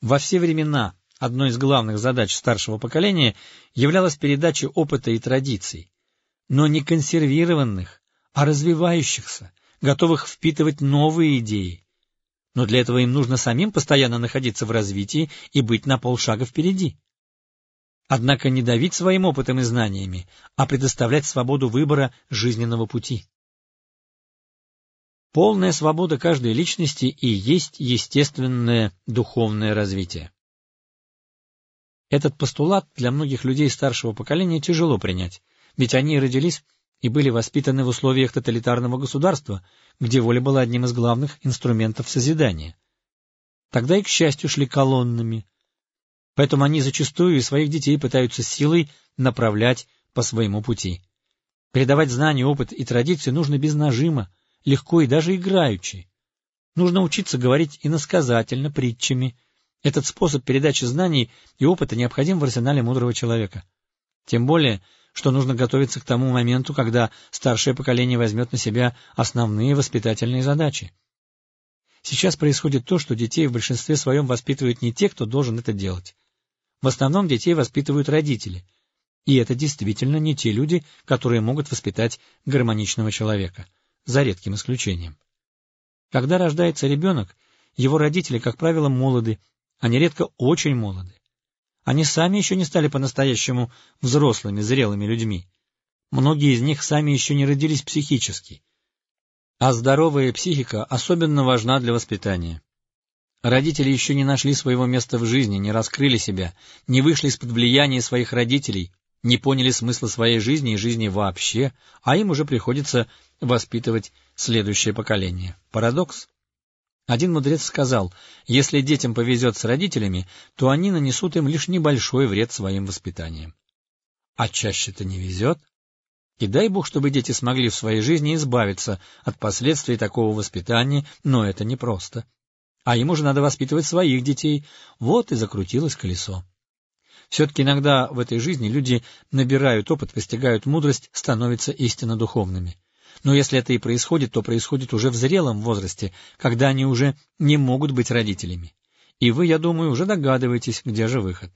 Во все времена одной из главных задач старшего поколения являлась передача опыта и традиций, но не консервированных, а развивающихся, готовых впитывать новые идеи. Но для этого им нужно самим постоянно находиться в развитии и быть на полшага впереди. Однако не давить своим опытом и знаниями, а предоставлять свободу выбора жизненного пути. Полная свобода каждой личности и есть естественное духовное развитие. Этот постулат для многих людей старшего поколения тяжело принять, ведь они родились и были воспитаны в условиях тоталитарного государства, где воля была одним из главных инструментов созидания. Тогда и, к счастью, шли колоннами. Поэтому они зачастую и своих детей пытаются силой направлять по своему пути. Передавать знания, опыт и традиции нужно без нажима, легко и даже играючи. Нужно учиться говорить иносказательно, притчами. Этот способ передачи знаний и опыта необходим в арсенале мудрого человека. Тем более, что нужно готовиться к тому моменту, когда старшее поколение возьмет на себя основные воспитательные задачи. Сейчас происходит то, что детей в большинстве своем воспитывают не те, кто должен это делать. В основном детей воспитывают родители, и это действительно не те люди, которые могут воспитать гармоничного человека за редким исключением. Когда рождается ребенок, его родители, как правило, молоды, а нередко очень молоды. Они сами еще не стали по-настоящему взрослыми, зрелыми людьми. Многие из них сами еще не родились психически. А здоровая психика особенно важна для воспитания. Родители еще не нашли своего места в жизни, не раскрыли себя, не вышли из-под влияния своих родителей, не поняли смысла своей жизни и жизни вообще, а им уже приходится воспитывать следующее поколение. Парадокс? Один мудрец сказал, если детям повезет с родителями, то они нанесут им лишь небольшой вред своим воспитанием. А чаще-то не везет. И дай Бог, чтобы дети смогли в своей жизни избавиться от последствий такого воспитания, но это непросто. А ему же надо воспитывать своих детей, вот и закрутилось колесо. Все-таки иногда в этой жизни люди набирают опыт, постигают мудрость, становятся истинно духовными. Но если это и происходит, то происходит уже в зрелом возрасте, когда они уже не могут быть родителями. И вы, я думаю, уже догадываетесь, где же выход.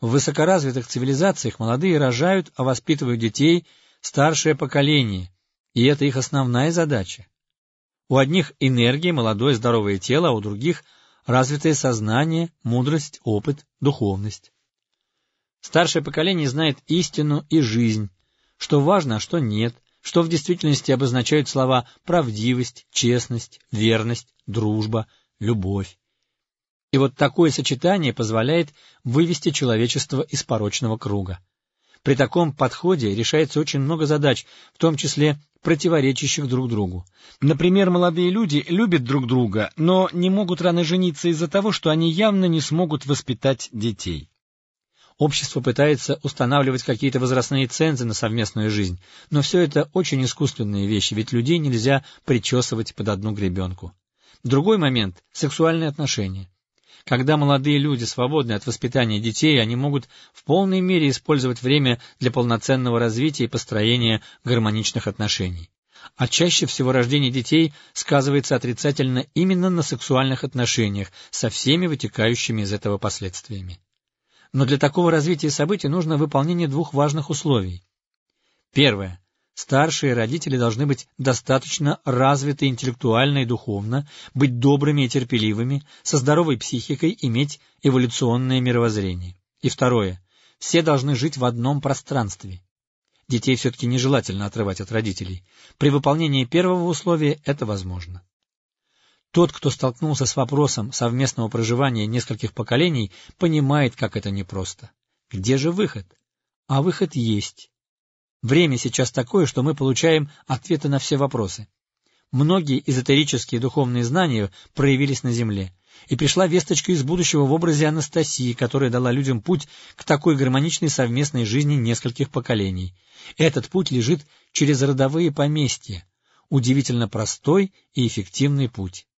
В высокоразвитых цивилизациях молодые рожают, а воспитывают детей старшее поколение, и это их основная задача. У одних энергия, молодое здоровое тело, а у других развитое сознание, мудрость, опыт, духовность. Старшее поколение знает истину и жизнь, что важно, а что нет, что в действительности обозначают слова правдивость, честность, верность, дружба, любовь. И вот такое сочетание позволяет вывести человечество из порочного круга. При таком подходе решается очень много задач, в том числе противоречащих друг другу. Например, молодые люди любят друг друга, но не могут рано жениться из-за того, что они явно не смогут воспитать детей. Общество пытается устанавливать какие-то возрастные цензы на совместную жизнь, но все это очень искусственные вещи, ведь людей нельзя причесывать под одну гребенку. Другой момент – сексуальные отношения. Когда молодые люди свободны от воспитания детей, они могут в полной мере использовать время для полноценного развития и построения гармоничных отношений. А чаще всего рождение детей сказывается отрицательно именно на сексуальных отношениях со всеми вытекающими из этого последствиями. Но для такого развития событий нужно выполнение двух важных условий. Первое. Старшие родители должны быть достаточно развиты интеллектуально и духовно, быть добрыми и терпеливыми, со здоровой психикой, иметь эволюционное мировоззрение. И второе. Все должны жить в одном пространстве. Детей все-таки нежелательно отрывать от родителей. При выполнении первого условия это возможно. Тот, кто столкнулся с вопросом совместного проживания нескольких поколений, понимает, как это непросто. Где же выход? А выход есть. Время сейчас такое, что мы получаем ответы на все вопросы. Многие эзотерические духовные знания проявились на Земле, и пришла весточка из будущего в образе Анастасии, которая дала людям путь к такой гармоничной совместной жизни нескольких поколений. Этот путь лежит через родовые поместья, удивительно простой и эффективный путь.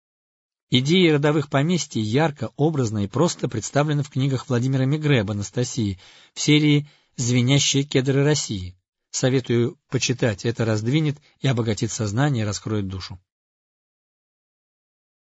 Идеи родовых поместий ярко, образно и просто представлены в книгах Владимира Мегре об Анастасии в серии «Звенящие кедры России». Советую почитать, это раздвинет и обогатит сознание, раскроет душу.